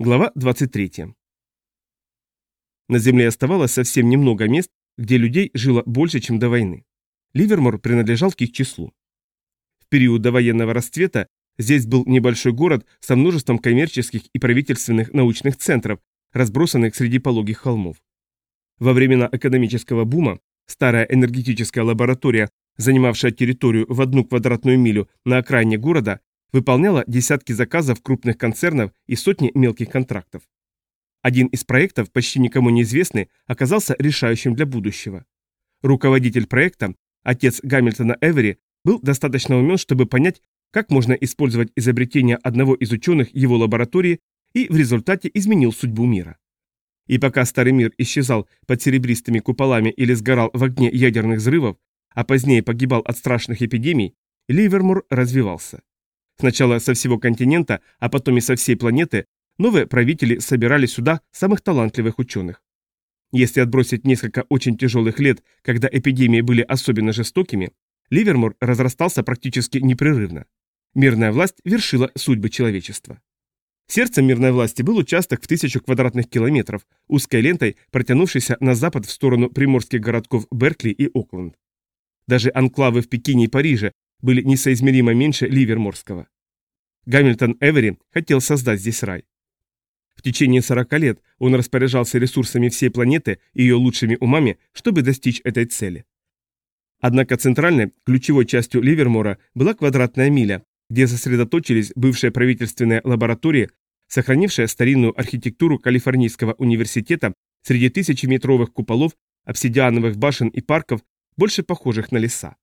Глава 23. На Земле оставалось совсем немного мест, где людей жило больше, чем до войны. Ливермор принадлежал к их числу. В период довоенного расцвета здесь был небольшой город со множеством коммерческих и правительственных научных центров, разбросанных среди пологих холмов. Во времена экономического бума старая энергетическая лаборатория, занимавшая территорию в одну квадратную милю на окраине города, выполняла десятки заказов крупных концернов и сотни мелких контрактов. Один из проектов, почти никому неизвестный, оказался решающим для будущего. Руководитель проекта, отец Гамильтона Эвери, был достаточно умен, чтобы понять, как можно использовать изобретение одного из ученых его лаборатории и в результате изменил судьбу мира. И пока старый мир исчезал под серебристыми куполами или сгорал в огне ядерных взрывов, а позднее погибал от страшных эпидемий, Ливермур развивался. Сначала со всего континента, а потом и со всей планеты, новые правители собирали сюда самых талантливых ученых. Если отбросить несколько очень тяжелых лет, когда эпидемии были особенно жестокими, Ливермор разрастался практически непрерывно. Мирная власть вершила судьбы человечества. Сердцем мирной власти был участок в тысячу квадратных километров, узкой лентой, протянувшейся на запад в сторону приморских городков Беркли и Окленд. Даже анклавы в Пекине и Париже были несоизмеримо меньше Ливерморского. Гамильтон Эвери хотел создать здесь рай. В течение 40 лет он распоряжался ресурсами всей планеты и ее лучшими умами, чтобы достичь этой цели. Однако центральной, ключевой частью Ливермора была квадратная миля, где сосредоточились бывшие правительственные лаборатории, сохранившие старинную архитектуру Калифорнийского университета среди тысячеметровых куполов, обсидиановых башен и парков, больше похожих на леса.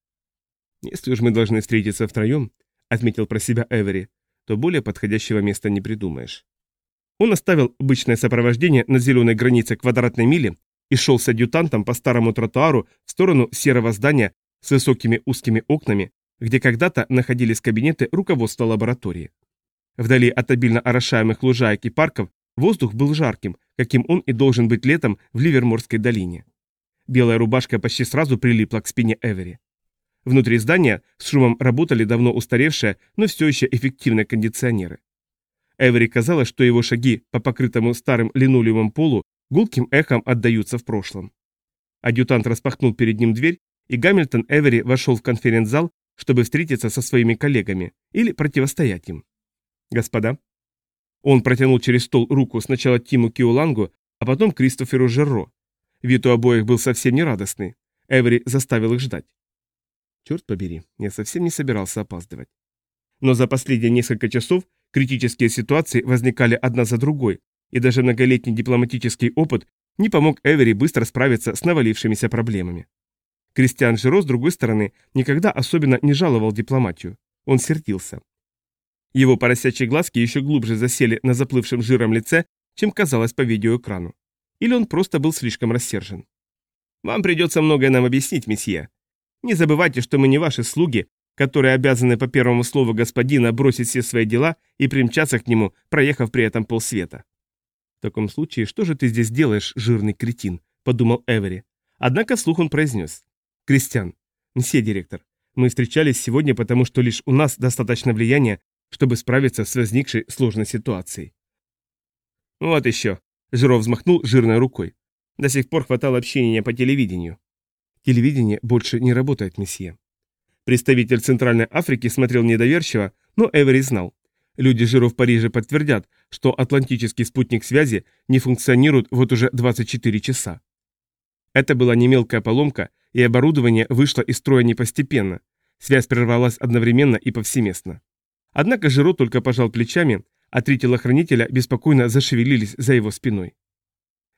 «Если уж мы должны встретиться втроем», — отметил про себя Эвери, то более подходящего места не придумаешь. Он оставил обычное сопровождение на зеленой границе квадратной мили и шел с адъютантом по старому тротуару в сторону серого здания с высокими узкими окнами, где когда-то находились кабинеты руководства лаборатории. Вдали от обильно орошаемых лужаек и парков воздух был жарким, каким он и должен быть летом в Ливерморской долине. Белая рубашка почти сразу прилипла к спине Эвери. Внутри здания с шумом работали давно устаревшие, но все еще эффективные кондиционеры. Эвери казалось, что его шаги по покрытому старым линолеумом полу гулким эхом отдаются в прошлом. Адъютант распахнул перед ним дверь, и Гамильтон Эвери вошел в конференц-зал, чтобы встретиться со своими коллегами или противостоять им. «Господа». Он протянул через стол руку сначала Тиму Киолангу, а потом Кристоферу Жерро. Вид у обоих был совсем нерадостный. Эвери заставил их ждать. Черт побери, я совсем не собирался опаздывать. Но за последние несколько часов критические ситуации возникали одна за другой, и даже многолетний дипломатический опыт не помог Эвери быстро справиться с навалившимися проблемами. Кристиан Жиро, с другой стороны, никогда особенно не жаловал дипломатию. Он сердился. Его поросячьи глазки еще глубже засели на заплывшем жиром лице, чем казалось по видеоэкрану. Или он просто был слишком рассержен. «Вам придется многое нам объяснить, месье», не забывайте, что мы не ваши слуги, которые обязаны по первому слову господина бросить все свои дела и примчаться к нему, проехав при этом полсвета. В таком случае, что же ты здесь делаешь, жирный кретин? подумал Эвери. Однако вслух он произнес. Кристиан, мсье директор, мы встречались сегодня, потому что лишь у нас достаточно влияния, чтобы справиться с возникшей сложной ситуацией. Вот еще. Жиров взмахнул жирной рукой. До сих пор хватало общения по телевидению. Телевидение больше не работает, месье. Представитель Центральной Африки смотрел недоверчиво, но Эвери знал. Люди Жиро в Париже подтвердят, что атлантический спутник связи не функционирует вот уже 24 часа. Это была не мелкая поломка, и оборудование вышло из строя не постепенно. Связь прервалась одновременно и повсеместно. Однако Жиро только пожал плечами, а три телохранителя беспокойно зашевелились за его спиной.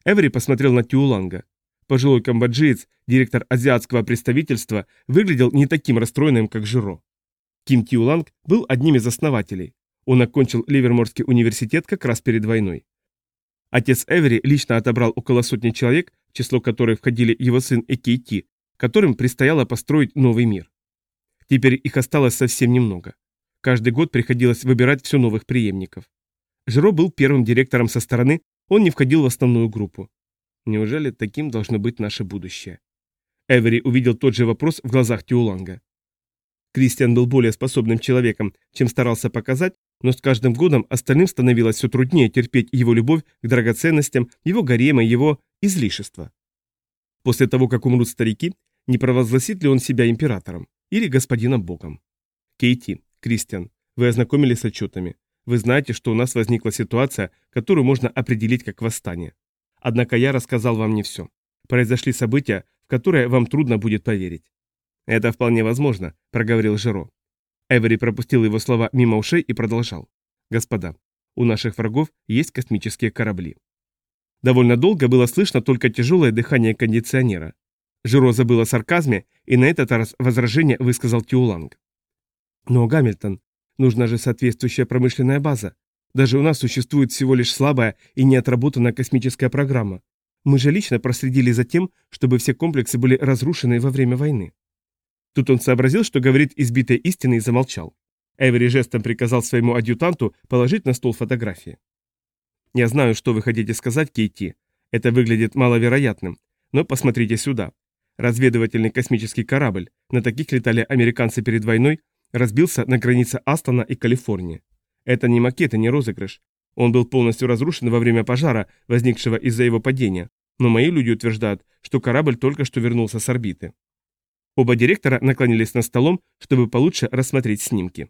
Эвери посмотрел на Тиуланга. Пожилой камбоджиец, директор азиатского представительства, выглядел не таким расстроенным, как Жиро. Ким Тиуланг был одним из основателей. Он окончил Ливерморский университет как раз перед войной. Отец Эвери лично отобрал около сотни человек, в число которых входили его сын Экейти, которым предстояло построить новый мир. Теперь их осталось совсем немного. Каждый год приходилось выбирать все новых преемников. Жиро был первым директором со стороны, он не входил в основную группу. Неужели таким должно быть наше будущее? Эвери увидел тот же вопрос в глазах Тиуланга. Кристиан был более способным человеком, чем старался показать, но с каждым годом остальным становилось все труднее терпеть его любовь к драгоценностям, его гарема, его излишества. После того, как умрут старики, не провозгласит ли он себя императором или господином Богом? Кейти, Кристиан, вы ознакомились с отчетами. Вы знаете, что у нас возникла ситуация, которую можно определить как восстание. Однако я рассказал вам не все. Произошли события, в которые вам трудно будет поверить. Это вполне возможно, проговорил Жиро. Эвери пропустил его слова мимо ушей и продолжал. Господа, у наших врагов есть космические корабли. Довольно долго было слышно только тяжелое дыхание кондиционера. Жиро забыл о сарказме, и на этот раз возражение высказал Тиуланг. «Но, Гамильтон, нужна же соответствующая промышленная база. Даже у нас существует всего лишь слабая и неотработанная космическая программа. Мы же лично проследили за тем, чтобы все комплексы были разрушены во время войны». Тут он сообразил, что говорит избитой истиной и замолчал. Эвери жестом приказал своему адъютанту положить на стол фотографии. «Я знаю, что вы хотите сказать, Кейти. Это выглядит маловероятным. Но посмотрите сюда. Разведывательный космический корабль, на таких летали американцы перед войной, разбился на границе Астона и Калифорнии. Это не макет и не розыгрыш. Он был полностью разрушен во время пожара, возникшего из-за его падения, но мои люди утверждают, что корабль только что вернулся с орбиты. Оба директора наклонились над столом, чтобы получше рассмотреть снимки.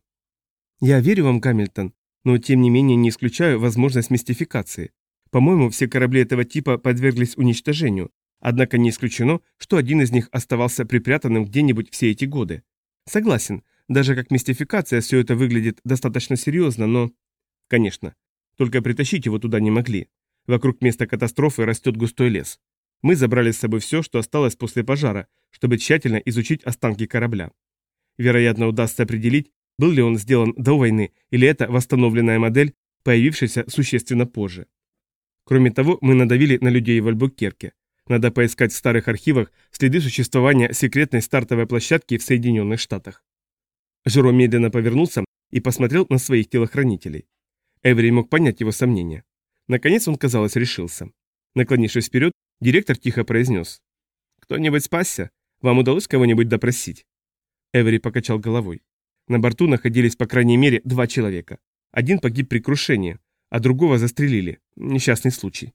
«Я верю вам, Гамильтон, но тем не менее не исключаю возможность мистификации. По-моему, все корабли этого типа подверглись уничтожению, однако не исключено, что один из них оставался припрятанным где-нибудь все эти годы. Согласен, даже как мистификация все это выглядит достаточно серьезно, но... Конечно, только притащить его туда не могли. Вокруг места катастрофы растет густой лес. Мы забрали с собой все, что осталось после пожара, чтобы тщательно изучить останки корабля. Вероятно, удастся определить, был ли он сделан до войны или это восстановленная модель, появившаяся существенно позже. Кроме того, мы надавили на людей в Альбукерке. Надо поискать в старых архивах следы существования секретной стартовой площадки в Соединенных Штатах. Жиро медленно повернулся и посмотрел на своих телохранителей. Эвери мог понять его сомнения. Наконец он, казалось, решился. Наклонившись вперед, директор тихо произнес. «Кто-нибудь спасся? Вам удалось кого-нибудь допросить?» Эвери покачал головой. На борту находились по крайней мере два человека. Один погиб при крушении, а другого застрелили. Несчастный случай.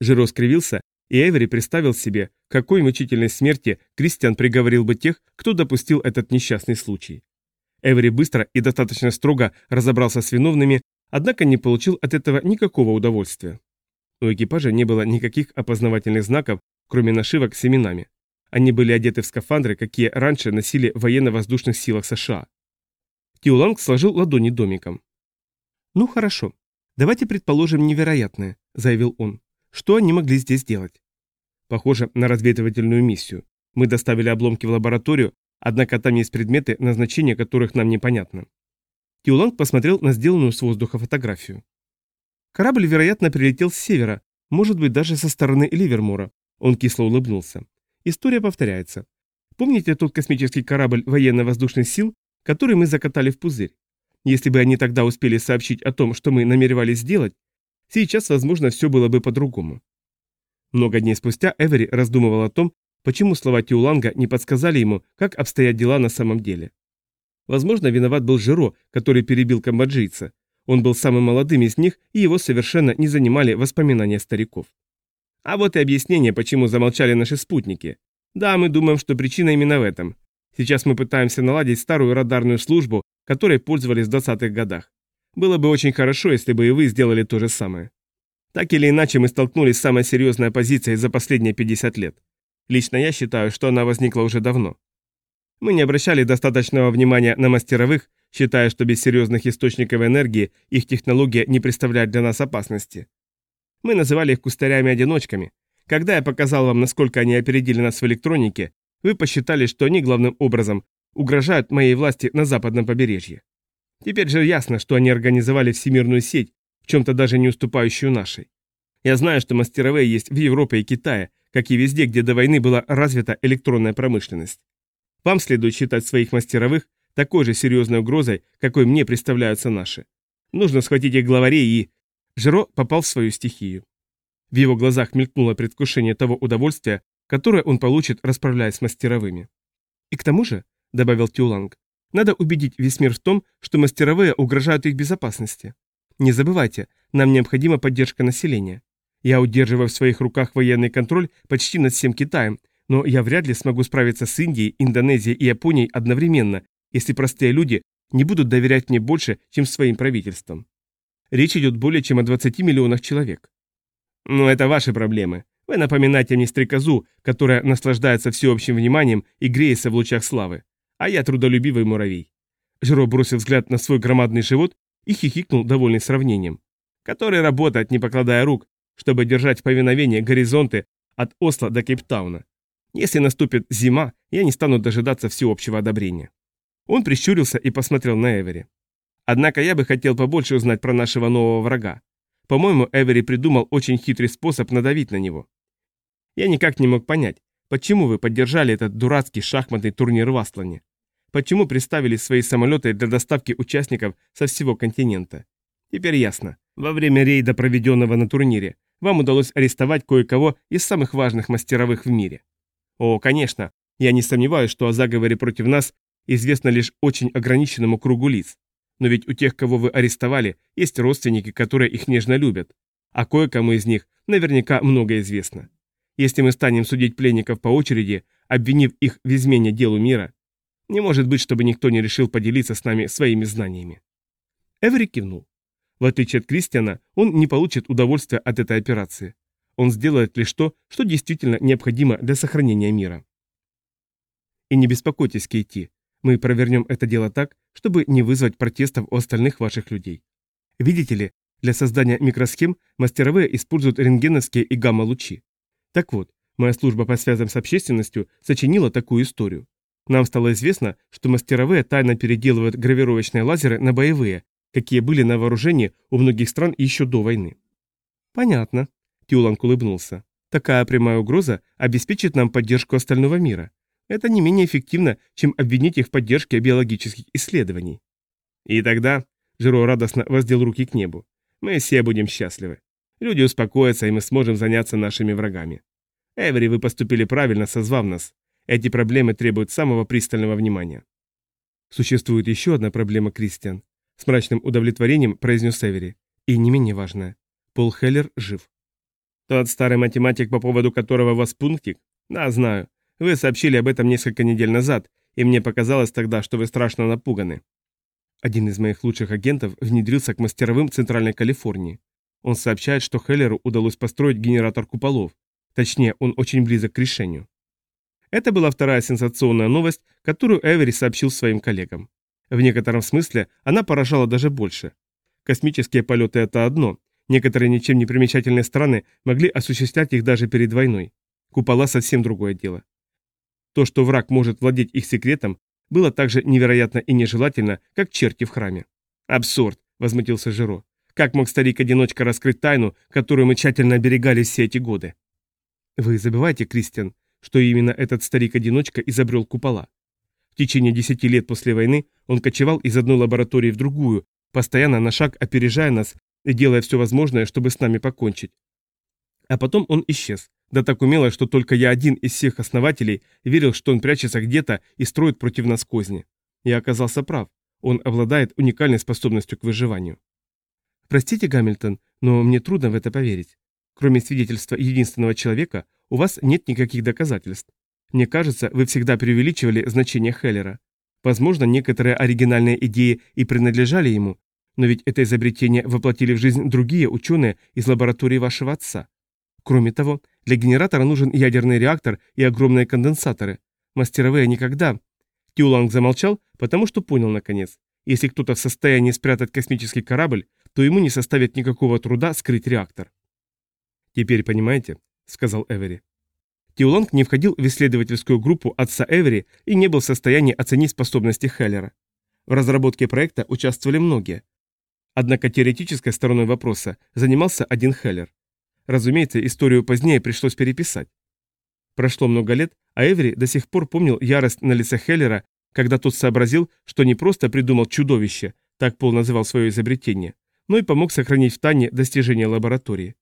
Жиро скривился, и Эвери представил себе, какой мучительной смерти Кристиан приговорил бы тех, кто допустил этот несчастный случай. Эвери быстро и достаточно строго разобрался с виновными, однако не получил от этого никакого удовольствия. У экипажа не было никаких опознавательных знаков, кроме нашивок с именами. Они были одеты в скафандры, какие раньше носили в военно-воздушных силах США. Тиуланг сложил ладони домиком. «Ну хорошо, давайте предположим невероятное», — заявил он. «Что они могли здесь делать?» «Похоже на разведывательную миссию. Мы доставили обломки в лабораторию, однако там есть предметы, назначение которых нам непонятно». Тиуланг посмотрел на сделанную с воздуха фотографию. Корабль, вероятно, прилетел с севера, может быть, даже со стороны Ливермора. Он кисло улыбнулся. История повторяется. Помните тот космический корабль военно-воздушных сил, который мы закатали в пузырь? Если бы они тогда успели сообщить о том, что мы намеревались сделать, сейчас, возможно, все было бы по-другому. Много дней спустя Эвери раздумывал о том, почему слова Тиуланга не подсказали ему, как обстоят дела на самом деле. Возможно, виноват был Жиро, который перебил камбоджийца, он был самым молодым из них, и его совершенно не занимали воспоминания стариков. А вот и объяснение, почему замолчали наши спутники. Да, мы думаем, что причина именно в этом. Сейчас мы пытаемся наладить старую радарную службу, которой пользовались в 20-х годах. Было бы очень хорошо, если бы и вы сделали то же самое. Так или иначе, мы столкнулись с самой серьезной оппозицией за последние 50 лет. Лично я считаю, что она возникла уже давно. Мы не обращали достаточного внимания на мастеровых, считая, что без серьезных источников энергии их технология не представляет для нас опасности. Мы называли их кустарями-одиночками. Когда я показал вам, насколько они опередили нас в электронике, вы посчитали, что они главным образом угрожают моей власти на западном побережье. Теперь же ясно, что они организовали всемирную сеть, в чем-то даже не уступающую нашей. Я знаю, что мастеровые есть в Европе и Китае, как и везде, где до войны была развита электронная промышленность. Вам следует считать своих мастеровых такой же серьезной угрозой, какой мне представляются наши. Нужно схватить их главарей и... Жиро попал в свою стихию. В его глазах мелькнуло предвкушение того удовольствия, которое он получит, расправляясь с мастеровыми. «И к тому же», — добавил Тюланг, Надо убедить весь мир в том, что мастеровые угрожают их безопасности. Не забывайте, нам необходима поддержка населения. Я удерживаю в своих руках военный контроль почти над всем Китаем, но я вряд ли смогу справиться с Индией, Индонезией и Японией одновременно, если простые люди не будут доверять мне больше, чем своим правительствам. Речь идет более чем о 20 миллионах человек. Но это ваши проблемы. Вы напоминаете мне стрекозу, которая наслаждается всеобщим вниманием и греется в лучах славы. А я трудолюбивый муравей. Жиро бросил взгляд на свой громадный живот и хихикнул, довольный сравнением. Который работает, не покладая рук, чтобы держать в повиновении горизонты от Осло до Кейптауна. Если наступит зима, я не стану дожидаться всеобщего одобрения. Он прищурился и посмотрел на Эвери. Однако я бы хотел побольше узнать про нашего нового врага. По-моему, Эвери придумал очень хитрый способ надавить на него. Я никак не мог понять, почему вы поддержали этот дурацкий шахматный турнир в Аслане. Почему приставили свои самолеты для доставки участников со всего континента. Теперь ясно. Во время рейда, проведенного на турнире, вам удалось арестовать кое-кого из самых важных мастеровых в мире. О, конечно, я не сомневаюсь, что о заговоре против нас известно лишь очень ограниченному кругу лиц. Но ведь у тех, кого вы арестовали, есть родственники, которые их нежно любят. А кое-кому из них наверняка многое известно. Если мы станем судить пленников по очереди, обвинив их в измене делу мира, не может быть, чтобы никто не решил поделиться с нами своими знаниями. Эвери кивнул. В отличие от Кристиана, он не получит удовольствия от этой операции. Он сделает лишь то, что действительно необходимо для сохранения мира. И не беспокойтесь, Кейти, мы провернем это дело так, чтобы не вызвать протестов у остальных ваших людей. Видите ли, для создания микросхем мастеровые используют рентгеновские и гамма-лучи. Так вот, моя служба по связям с общественностью сочинила такую историю. Нам стало известно, что мастеровые тайно переделывают гравировочные лазеры на боевые, какие были на вооружении у многих стран еще до войны. Понятно. Тюланг улыбнулся. Такая прямая угроза обеспечит нам поддержку остального мира. Это не менее эффективно, чем обвинить их в поддержке биологических исследований. И тогда Жиро радостно воздел руки к небу. Мы все будем счастливы. Люди успокоятся, и мы сможем заняться нашими врагами. Эвери, вы поступили правильно, созвав нас. Эти проблемы требуют самого пристального внимания. Существует еще одна проблема, Кристиан. С мрачным удовлетворением произнес Эвери. И не менее важная. Пол Хеллер жив. Тот старый математик, по поводу которого вас пунктик? Да, знаю. Вы сообщили об этом несколько недель назад, и мне показалось тогда, что вы страшно напуганы. Один из моих лучших агентов внедрился к мастеровым Центральной Калифорнии. Он сообщает, что Хеллеру удалось построить генератор куполов. Точнее, он очень близок к решению. Это была вторая сенсационная новость, которую Эвери сообщил своим коллегам. В некотором смысле она поражала даже больше. Космические полеты – это одно. Некоторые ничем не примечательные страны могли осуществлять их даже перед войной. Купола – совсем другое дело. То, что враг может владеть их секретом, было так же невероятно и нежелательно, как черти в храме. «Абсурд!» – возмутился Жиро. «Как мог старик-одиночка раскрыть тайну, которую мы тщательно оберегали все эти годы?» «Вы забывайте, Кристиан, что именно этот старик-одиночка изобрел купола. Течение десяти лет после войны он кочевал из одной лаборатории в другую, постоянно на шаг опережая нас и делая все возможное, чтобы с нами покончить. А потом он исчез, да так умело, что только я один из всех основателей верил, что он прячется где-то и строит против нас козни. Я оказался прав. Он обладает уникальной способностью к выживанию. Простите, Гамильтон, но мне трудно в это поверить. Кроме свидетельства единственного человека, у вас нет никаких доказательств. Мне кажется, вы всегда преувеличивали значение Хеллера. Возможно, некоторые оригинальные идеи и принадлежали ему, но ведь это изобретение воплотили в жизнь другие ученые из лаборатории вашего отца. Кроме того, для генератора нужен ядерный реактор и огромные конденсаторы. Мастеровые никогда. Тюланг замолчал, потому что понял наконец. Если кто-то в состоянии спрятать космический корабль, то ему не составит никакого труда скрыть реактор. «Теперь понимаете?» — сказал Эвери. Тиуланг не входил в исследовательскую группу отца Эвери и не был в состоянии оценить способности Хеллера. В разработке проекта участвовали многие. Однако теоретической стороной вопроса занимался один Хеллер. Разумеется, историю позднее пришлось переписать. Прошло много лет, а Эвери до сих пор помнил ярость на лице Хеллера, когда тот сообразил, что не просто придумал чудовище, так Пол называл свое изобретение, но и помог сохранить в тайне достижения лаборатории.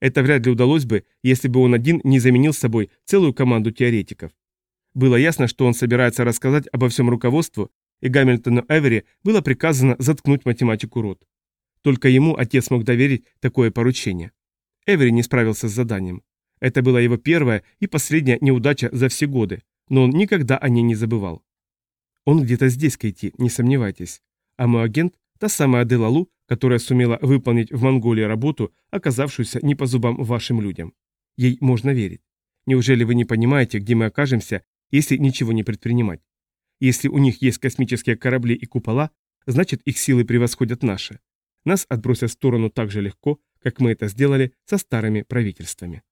Это вряд ли удалось бы, если бы он один не заменил собой целую команду теоретиков. Было ясно, что он собирается рассказать обо всем руководству, и Гамильтону Эвери было приказано заткнуть математику рот. Только ему отец мог доверить такое поручение. Эвери не справился с заданием. Это была его первая и последняя неудача за все годы, но он никогда о ней не забывал. Он где-то здесь, Кейти, не сомневайтесь. А мой агент – та самая Делалу, которая сумела выполнить в Монголии работу, оказавшуюся не по зубам вашим людям. Ей можно верить. Неужели вы не понимаете, где мы окажемся, если ничего не предпринимать? Если у них есть космические корабли и купола, значит их силы превосходят наши. Нас отбросят в сторону так же легко, как мы это сделали со старыми правительствами.